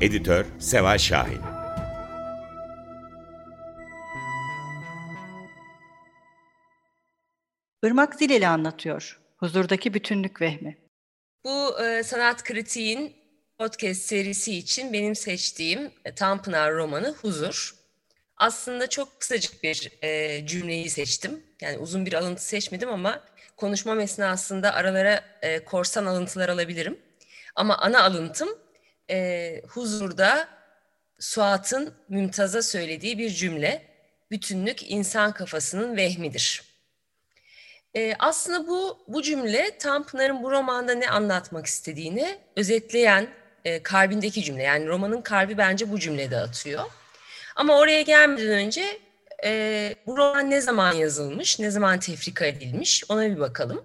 Editör Seval Şahin Irmak Zileli anlatıyor. Huzurdaki bütünlük vehmi. Bu e, sanat kritiğin podcast serisi için benim seçtiğim e, Tanpınar romanı Huzur. Aslında çok kısacık bir e, cümleyi seçtim. Yani uzun bir alıntı seçmedim ama konuşmam esnasında aralara e, korsan alıntılar alabilirim. Ama ana alıntım e, huzurda Suat'ın Mümtaz'a söylediği bir cümle. Bütünlük insan kafasının vehmidir. E, aslında bu bu cümle Tanpınar'ın bu romanda ne anlatmak istediğini özetleyen e, kalbindeki cümle. Yani romanın kalbi bence bu cümlede atıyor. Ama oraya gelmeden önce e, bu roman ne zaman yazılmış, ne zaman tefrika edilmiş ona bir bakalım.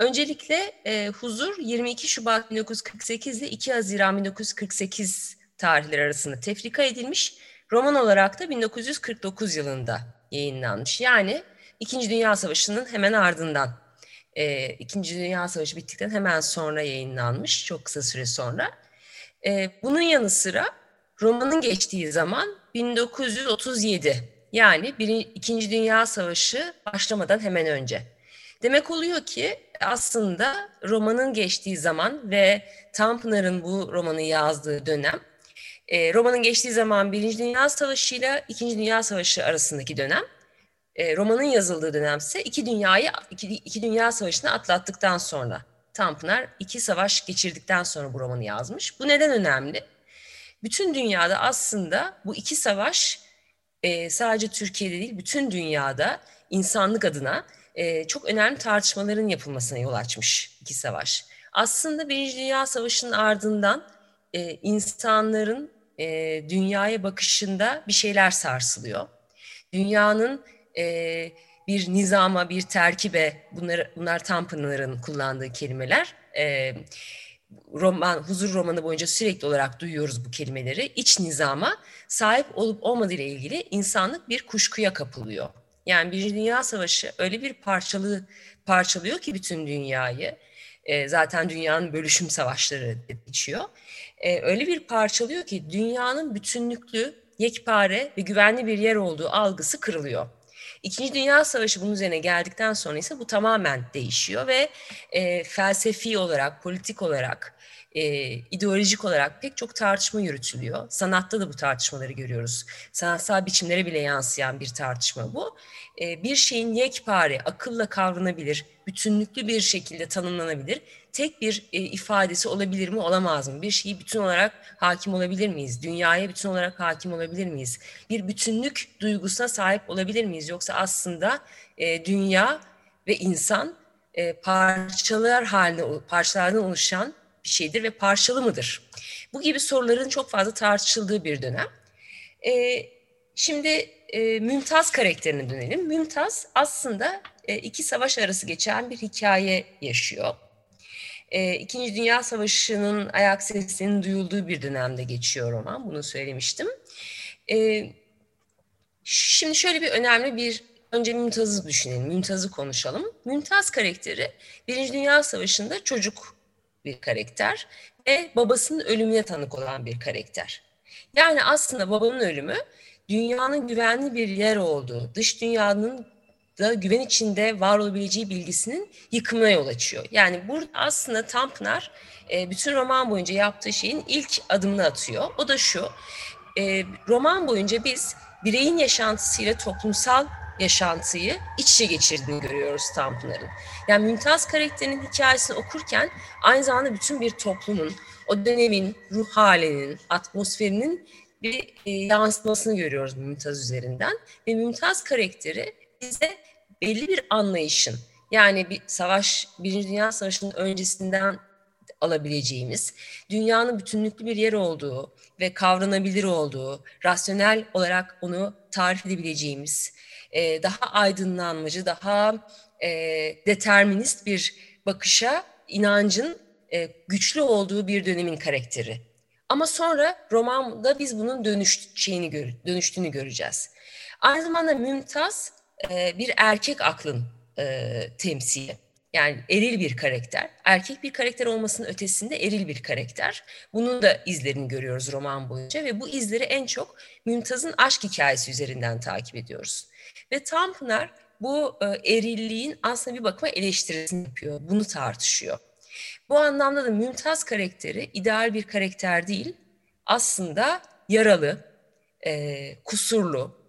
Öncelikle e, Huzur 22 Şubat 1948 ile 2 Haziran 1948 tarihleri arasında tefrika edilmiş. Roman olarak da 1949 yılında yayınlanmış. Yani İkinci Dünya Savaşı'nın hemen ardından, e, İkinci Dünya Savaşı bittikten hemen sonra yayınlanmış, çok kısa süre sonra. E, bunun yanı sıra romanın geçtiği zaman 1937, yani bir, İkinci Dünya Savaşı başlamadan hemen önce. Demek oluyor ki aslında romanın geçtiği zaman ve Tanpınar'ın bu romanı yazdığı dönem, e, romanın geçtiği zaman Birinci Dünya Savaşı ile İkinci Dünya Savaşı arasındaki dönem, e, romanın yazıldığı dönemse iki dünyayı iki, iki dünya savaşını atlattıktan sonra Tanpınar iki savaş geçirdikten sonra bu romanı yazmış. Bu neden önemli? Bütün dünyada aslında bu iki savaş e, sadece Türkiye'de değil bütün dünyada insanlık adına e, çok önemli tartışmaların yapılmasına yol açmış iki savaş. Aslında Birinci Dünya Savaşı'nın ardından e, insanların e, dünyaya bakışında bir şeyler sarsılıyor. Dünyanın e, bir nizama, bir terkibe, bunlar, bunlar Tanpınar'ın kullandığı kelimeler. E, roman, huzur romanı boyunca sürekli olarak duyuyoruz bu kelimeleri. İç nizama sahip olup olmadığı ile ilgili insanlık bir kuşkuya kapılıyor. Yani Birinci Dünya Savaşı öyle bir parçalı parçalıyor ki bütün dünyayı. E, zaten dünyanın bölüşüm savaşları geçiyor. E, öyle bir parçalıyor ki dünyanın bütünlüklü, yekpare ve güvenli bir yer olduğu algısı kırılıyor. İkinci Dünya Savaşı bunun üzerine geldikten sonra ise bu tamamen değişiyor ve e, felsefi olarak, politik olarak, e, ideolojik olarak pek çok tartışma yürütülüyor. Sanatta da bu tartışmaları görüyoruz. Sanatsal biçimlere bile yansıyan bir tartışma bu. E, bir şeyin yekpare, akılla kavranabilir, bütünlüklü bir şekilde tanımlanabilir. Tek bir e, ifadesi olabilir mi, olamaz mı? Bir şeyi bütün olarak hakim olabilir miyiz? Dünyaya bütün olarak hakim olabilir miyiz? Bir bütünlük duygusuna sahip olabilir miyiz? Yoksa aslında e, dünya ve insan e, parçalar haline, parçalardan oluşan bir şeydir ve parçalı mıdır? Bu gibi soruların çok fazla tartışıldığı bir dönem. E, şimdi e, Mümtaz karakterine dönelim. Mümtaz aslında e, iki savaş arası geçen bir hikaye yaşıyor. E, İkinci Dünya Savaşı'nın ayak seslerinin duyulduğu bir dönemde geçiyor roman. Bunu söylemiştim. E, şimdi şöyle bir önemli bir önce Mümtaz'ı düşünelim. Mümtaz'ı konuşalım. Mümtaz karakteri Birinci Dünya Savaşı'nda çocuk bir karakter ve babasının ölümüne tanık olan bir karakter. Yani aslında babanın ölümü dünyanın güvenli bir yer olduğu, dış dünyanın da güven içinde var olabileceği bilgisinin yıkımına yol açıyor. Yani burada aslında Tanpınar e, bütün roman boyunca yaptığı şeyin ilk adımını atıyor. O da şu, e, roman boyunca biz bireyin yaşantısıyla toplumsal yaşantıyı iç içe geçirdiğini görüyoruz Tanpınar'ın. Yani Mümtaz karakterinin hikayesini okurken aynı zamanda bütün bir toplumun, o dönemin ruh halinin, atmosferinin bir e, yansımasını görüyoruz Mümtaz üzerinden. Ve Mümtaz karakteri bize belli bir anlayışın, yani bir savaş, Birinci Dünya Savaşı'nın öncesinden alabileceğimiz, dünyanın bütünlüklü bir yer olduğu ve kavranabilir olduğu, rasyonel olarak onu tarif edebileceğimiz, e, daha aydınlanmacı, daha e, determinist bir bakışa inancın e, güçlü olduğu bir dönemin karakteri. Ama sonra romanda biz bunun dönüş şeyini gör, dönüştüğünü göreceğiz. Aynı zamanda Mümtaz e, bir erkek aklın e, temsili. Yani eril bir karakter. Erkek bir karakter olmasının ötesinde eril bir karakter. Bunun da izlerini görüyoruz roman boyunca ve bu izleri en çok Mümtaz'ın aşk hikayesi üzerinden takip ediyoruz. Ve Tanpınar bu e, erilliğin aslında bir bakıma eleştirisini yapıyor. Bunu tartışıyor. Bu anlamda da Mümtaz karakteri ideal bir karakter değil. Aslında yaralı, e, kusurlu,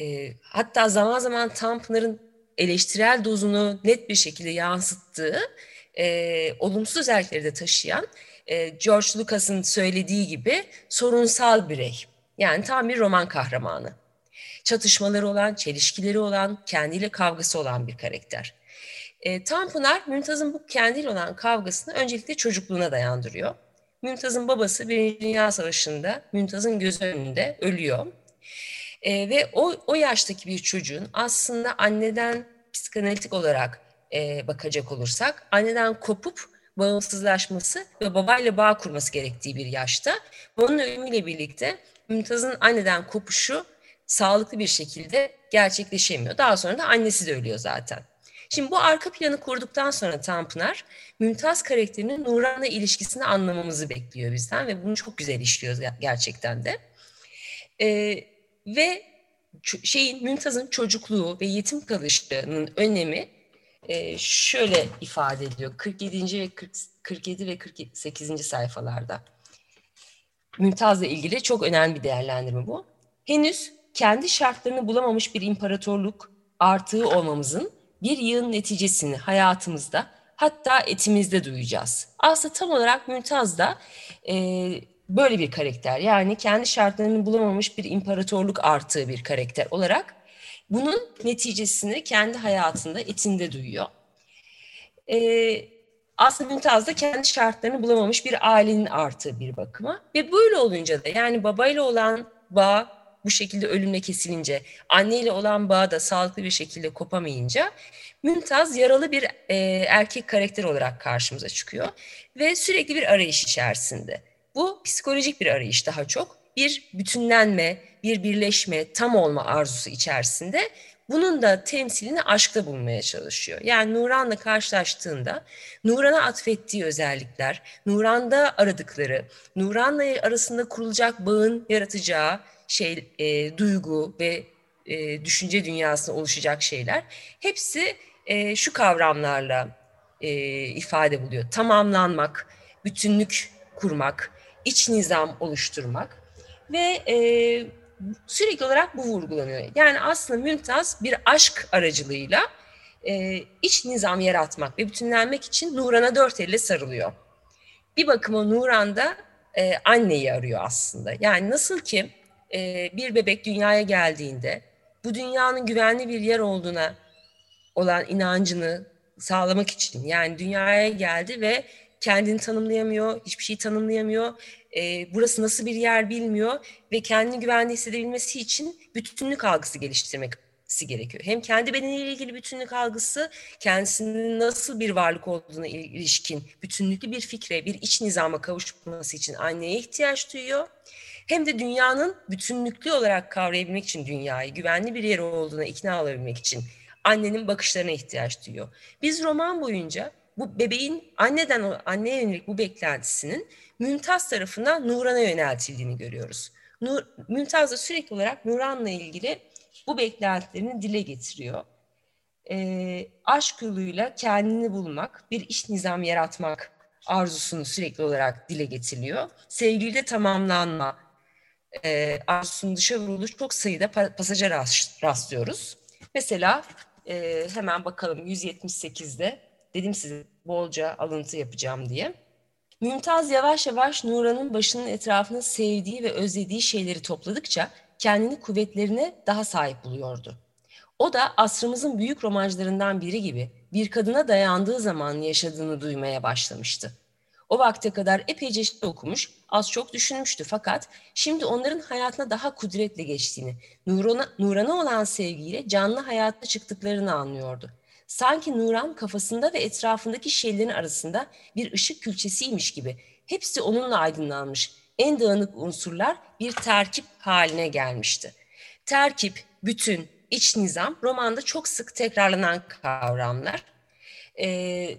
e, hatta zaman zaman Tanpınar'ın eleştirel dozunu net bir şekilde yansıttığı e, olumsuz özellikleri de taşıyan e, George Lucas'ın söylediği gibi sorunsal birey. Yani tam bir roman kahramanı. Çatışmaları olan, çelişkileri olan, kendiyle kavgası olan bir karakter. E, Tanpınar Mümtaz'ın bu kendiyle olan kavgasını öncelikle çocukluğuna dayandırıyor. Mümtaz'ın babası Birinci Dünya Savaşı'nda Mümtaz'ın gözü önünde ölüyor. E, ve o, o yaştaki bir çocuğun aslında anneden psikanalitik olarak e, bakacak olursak anneden kopup bağımsızlaşması ve babayla bağ kurması gerektiği bir yaşta. Bunun ölümüyle birlikte Mümtaz'ın anneden kopuşu sağlıklı bir şekilde gerçekleşemiyor. Daha sonra da annesi de ölüyor zaten. Şimdi bu arka planı kurduktan sonra Tanpınar, Mümtaz karakterinin Nuran'la ilişkisini anlamamızı bekliyor bizden ve bunu çok güzel işliyor gerçekten de. Ee, ve şeyin Mümtaz'ın çocukluğu ve yetim kalışının önemi e, şöyle ifade ediliyor. 47. ve 40, 47 ve 48. sayfalarda. Mümtaz'la ilgili çok önemli bir değerlendirme bu. Henüz kendi şartlarını bulamamış bir imparatorluk artığı olmamızın bir yığın neticesini hayatımızda hatta etimizde duyacağız. Aslında tam olarak Mümtaz da e, böyle bir karakter. Yani kendi şartlarını bulamamış bir imparatorluk artığı bir karakter olarak bunun neticesini kendi hayatında etinde duyuyor. Ee, aslında Mümtaz da kendi şartlarını bulamamış bir ailenin artığı bir bakıma. Ve böyle olunca da yani babayla olan bağ bu şekilde ölümle kesilince, anneyle olan bağ da sağlıklı bir şekilde kopamayınca Mümtaz yaralı bir e, erkek karakter olarak karşımıza çıkıyor ve sürekli bir arayış içerisinde. Bu psikolojik bir arayış daha çok. Bir bütünlenme, bir birleşme, tam olma arzusu içerisinde bunun da temsilini aşkta bulmaya çalışıyor. Yani Nuran'la karşılaştığında Nuran'a atfettiği özellikler, Nuran'da aradıkları, Nuran'la arasında kurulacak bağın yaratacağı şey, e, duygu ve e, düşünce dünyasında oluşacak şeyler hepsi e, şu kavramlarla e, ifade buluyor. Tamamlanmak, bütünlük kurmak, iç nizam oluşturmak ve e, sürekli olarak bu vurgulanıyor. Yani aslında Mümtaz bir aşk aracılığıyla e, iç nizam yaratmak ve bütünlenmek için Nuran'a dört elle sarılıyor. Bir bakıma Nuran da e, anneyi arıyor aslında. Yani nasıl ki e, bir bebek dünyaya geldiğinde bu dünyanın güvenli bir yer olduğuna olan inancını sağlamak için yani dünyaya geldi ve kendini tanımlayamıyor, hiçbir şeyi tanımlayamıyor. E, burası nasıl bir yer bilmiyor ve kendini güvende hissedebilmesi için bütünlük algısı geliştirmesi gerekiyor. Hem kendi bedeniyle ilgili bütünlük algısı, kendisinin nasıl bir varlık olduğuna ilişkin bütünlüklü bir fikre, bir iç nizama kavuşması için anneye ihtiyaç duyuyor. Hem de dünyanın bütünlüklü olarak kavrayabilmek için dünyayı, güvenli bir yer olduğuna ikna olabilmek için annenin bakışlarına ihtiyaç duyuyor. Biz roman boyunca bu bebeğin anneden anneye yönelik bu beklentisinin Mümtaz tarafından Nuran'a yöneltildiğini görüyoruz. Nur, Mümtaz da sürekli olarak Nuran'la ilgili bu beklentilerini dile getiriyor. E, aşk yoluyla kendini bulmak, bir iş nizam yaratmak arzusunu sürekli olarak dile getiriyor. Sevgiliyle tamamlanma e, arzusunun dışa vurulduğu çok sayıda pasaja rastlıyoruz. Mesela e, hemen bakalım 178'de dedim size bolca alıntı yapacağım diye. Mümtaz yavaş yavaş Nuran'ın başının etrafına sevdiği ve özlediği şeyleri topladıkça kendini kuvvetlerine daha sahip buluyordu. O da asrımızın büyük romancılarından biri gibi bir kadına dayandığı zaman yaşadığını duymaya başlamıştı. O vakte kadar epeyce şey okumuş, az çok düşünmüştü fakat şimdi onların hayatına daha kudretle geçtiğini, Nuran'a, Nuran'a olan sevgiyle canlı hayatta çıktıklarını anlıyordu. Sanki Nuran kafasında ve etrafındaki şeylerin arasında bir ışık külçesiymiş gibi. Hepsi onunla aydınlanmış. En dağınık unsurlar bir terkip haline gelmişti. Terkip, bütün, iç nizam romanda çok sık tekrarlanan kavramlar. Ee,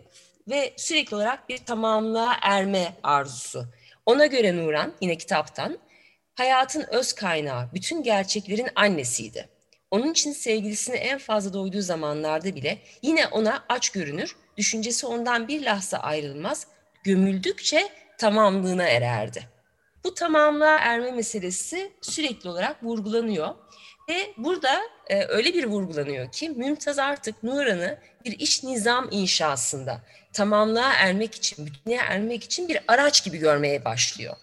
ve sürekli olarak bir tamamlığa erme arzusu. Ona göre Nuran, yine kitaptan, hayatın öz kaynağı, bütün gerçeklerin annesiydi. Onun için sevgilisini en fazla doyduğu zamanlarda bile yine ona aç görünür, düşüncesi ondan bir lahza ayrılmaz, gömüldükçe tamamlığına ererdi. Bu tamamlığa erme meselesi sürekli olarak vurgulanıyor ve burada e, öyle bir vurgulanıyor ki Mümtaz artık Nuran'ı bir iş nizam inşasında tamamlığa ermek için, bütünlüğe ermek için bir araç gibi görmeye başlıyor.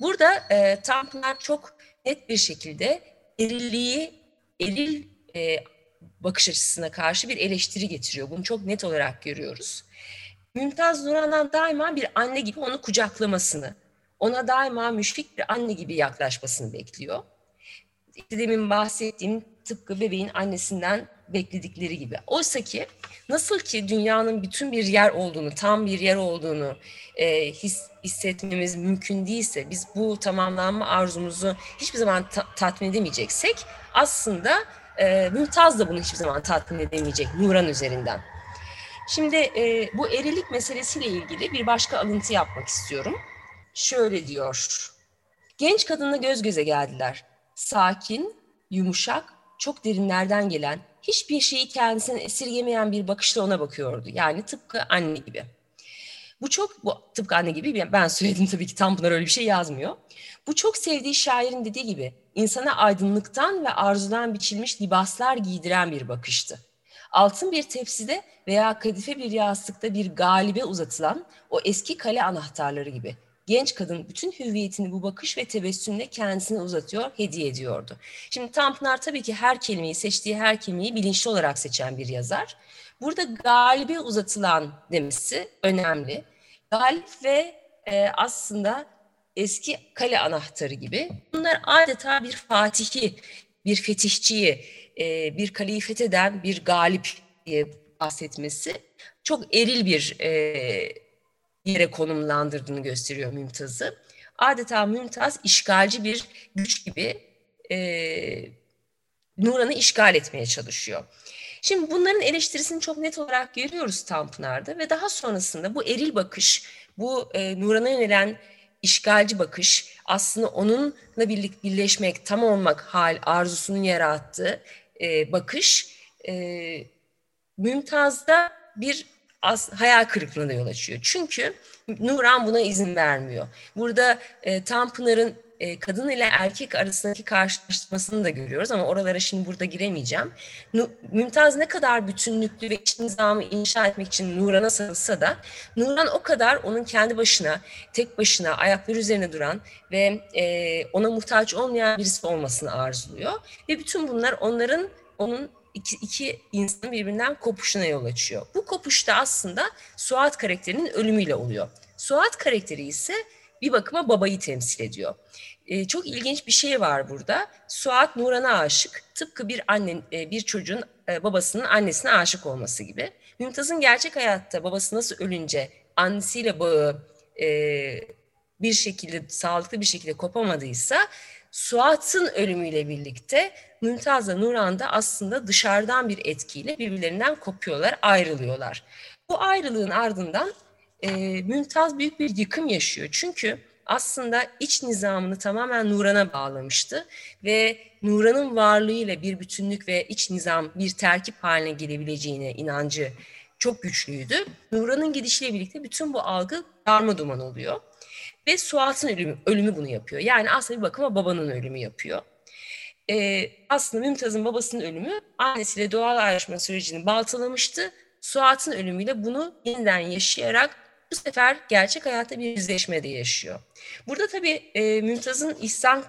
Burada e, Tanpınar çok net bir şekilde erilliği, eril e, bakış açısına karşı bir eleştiri getiriyor. Bunu çok net olarak görüyoruz. Mümtaz Nuran'dan daima bir anne gibi onu kucaklamasını, ona daima müşfik bir anne gibi yaklaşmasını bekliyor. Demin bahsettiğim tıpkı bebeğin annesinden bekledikleri gibi. Oysa ki nasıl ki dünyanın bütün bir yer olduğunu, tam bir yer olduğunu e, his, hissetmemiz mümkün değilse, biz bu tamamlanma arzumuzu hiçbir zaman ta- tatmin edemeyeceksek, aslında e, Mümtaz da bunu hiçbir zaman tatmin edemeyecek Nuran üzerinden. Şimdi e, bu erilik meselesiyle ilgili bir başka alıntı yapmak istiyorum. Şöyle diyor. Genç kadınla göz göze geldiler. Sakin, yumuşak, çok derinlerden gelen, hiçbir şeyi kendisine esirgemeyen bir bakışla ona bakıyordu. Yani tıpkı anne gibi. Bu çok, bu tıpkı anne gibi ben söyledim tabii ki Tanpınar öyle bir şey yazmıyor. Bu çok sevdiği şairin dediği gibi insana aydınlıktan ve arzudan biçilmiş libaslar giydiren bir bakıştı. Altın bir tepside veya kadife bir yastıkta bir galibe uzatılan o eski kale anahtarları gibi genç kadın bütün hüviyetini bu bakış ve tebessümle kendisine uzatıyor, hediye ediyordu. Şimdi Tanpınar tabii ki her kelimeyi, seçtiği her kelimeyi bilinçli olarak seçen bir yazar. Burada galibe uzatılan demesi önemli. Galip ve e, aslında eski kale anahtarı gibi. Bunlar adeta bir fatihi, bir fetihçiyi, e, bir kaleyi fetheden bir galip diye bahsetmesi çok eril bir e, yere konumlandırdığını gösteriyor Mümtaz'ı. Adeta Mümtaz işgalci bir güç gibi e, Nuran'ı işgal etmeye çalışıyor. Şimdi bunların eleştirisini çok net olarak görüyoruz Tanpınar'da ve daha sonrasında bu eril bakış, bu e, Nuran'a yönelen işgalci bakış aslında onunla birlik birleşmek, tam olmak hal arzusunun yarattığı e, bakış e, Mümtaz'da bir az, hayal kırıklığına yol açıyor. Çünkü Nuran buna izin vermiyor. Burada e, Tanpınar'ın e, kadın ile erkek arasındaki karşılaştırmasını da görüyoruz ama oralara şimdi burada giremeyeceğim. Mümtaz ne kadar bütünlüklü ve iç nizamı inşa etmek için Nuran'a sarılsa da Nuran o kadar onun kendi başına, tek başına ayakları üzerine duran ve e, ona muhtaç olmayan birisi olmasını arzuluyor. Ve bütün bunlar onların onun iki, iki insanın birbirinden kopuşuna yol açıyor. Bu kopuşta aslında Suat karakterinin ölümüyle oluyor. Suat karakteri ise bir bakıma babayı temsil ediyor. Ee, çok ilginç bir şey var burada. Suat Nuran'a aşık. Tıpkı bir anne, e, bir çocuğun e, babasının annesine aşık olması gibi. Mümtaz'ın gerçek hayatta babası nasıl ölünce annesiyle bağı e, bir şekilde sağlıklı bir şekilde kopamadıysa Suat'ın ölümüyle birlikte Mümtaz'la Nuran da aslında dışarıdan bir etkiyle birbirlerinden kopuyorlar, ayrılıyorlar. Bu ayrılığın ardından e, Mümtaz büyük bir yıkım yaşıyor. Çünkü aslında iç nizamını tamamen Nuran'a bağlamıştı ve Nuran'ın varlığıyla bir bütünlük ve iç nizam bir terkip haline gelebileceğine inancı çok güçlüydü. Nuran'ın gidişiyle birlikte bütün bu algı darma duman oluyor. Ve Suat'ın ölümü, ölümü bunu yapıyor. Yani aslında bir bakıma babanın ölümü yapıyor. Ee, aslında Mümtaz'ın babasının ölümü annesiyle doğal ayrışma sürecini baltalamıştı. Suat'ın ölümüyle bunu yeniden yaşayarak bu sefer gerçek hayatta bir yüzleşme de yaşıyor. Burada tabii e, Mümtaz'ın İhsan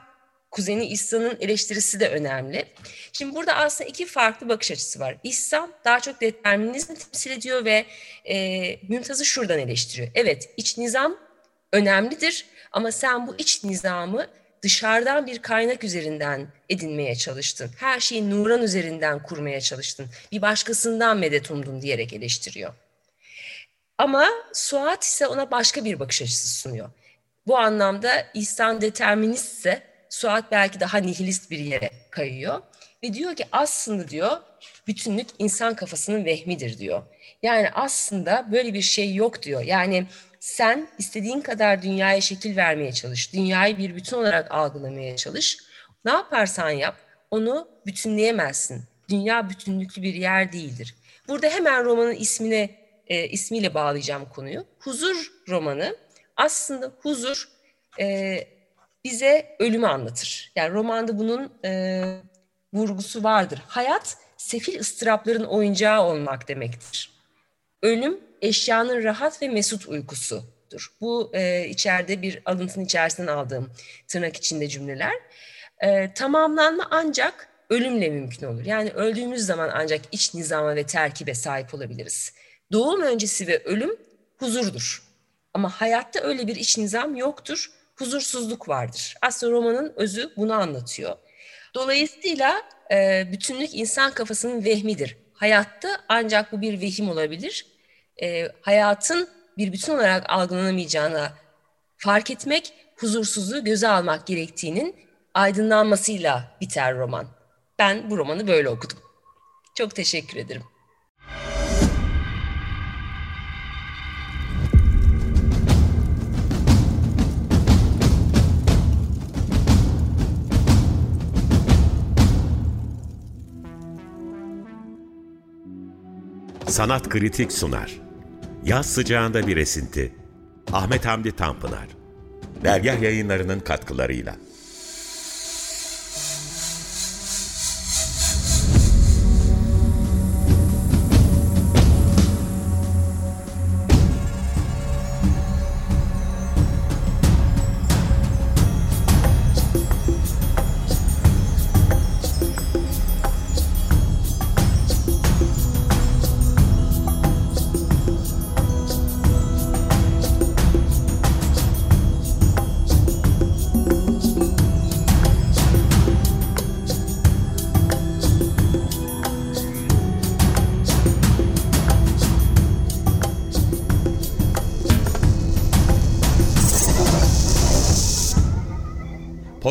kuzeni İhsan'ın eleştirisi de önemli. Şimdi burada aslında iki farklı bakış açısı var. İhsan daha çok determinizmi temsil ediyor ve e, Mümtaz'ı şuradan eleştiriyor. Evet iç nizam önemlidir ama sen bu iç nizamı dışarıdan bir kaynak üzerinden edinmeye çalıştın. Her şeyi Nuran üzerinden kurmaya çalıştın. Bir başkasından medet umdun diyerek eleştiriyor. Ama Suat ise ona başka bir bakış açısı sunuyor. Bu anlamda İhsan deterministse Suat belki daha nihilist bir yere kayıyor. Ve diyor ki aslında diyor bütünlük insan kafasının vehmidir diyor. Yani aslında böyle bir şey yok diyor. Yani sen istediğin kadar dünyaya şekil vermeye çalış. Dünyayı bir bütün olarak algılamaya çalış. Ne yaparsan yap onu bütünleyemezsin. Dünya bütünlüklü bir yer değildir. Burada hemen romanın ismine e, ismiyle bağlayacağım konuyu. Huzur romanı aslında huzur e, bize ölümü anlatır. Yani romanda bunun e, vurgusu vardır. Hayat sefil ıstırapların oyuncağı olmak demektir. Ölüm eşyanın rahat ve mesut uykusudur. Bu e, içeride bir alıntının içerisinden aldığım tırnak içinde cümleler. E, tamamlanma ancak ölümle mümkün olur. Yani öldüğümüz zaman ancak iç nizama ve terkibe sahip olabiliriz. Doğum öncesi ve ölüm huzurdur. Ama hayatta öyle bir iç nizam yoktur. Huzursuzluk vardır. Aslında romanın özü bunu anlatıyor. Dolayısıyla e, bütünlük insan kafasının vehmidir. Hayatta ancak bu bir vehim olabilir. E, hayatın bir bütün olarak algılanamayacağına fark etmek, huzursuzluğu göze almak gerektiğinin aydınlanmasıyla biter roman. Ben bu romanı böyle okudum. Çok teşekkür ederim. Sanat Kritik sunar. Yaz sıcağında bir esinti. Ahmet Hamdi Tanpınar. Dergah yayınlarının katkılarıyla.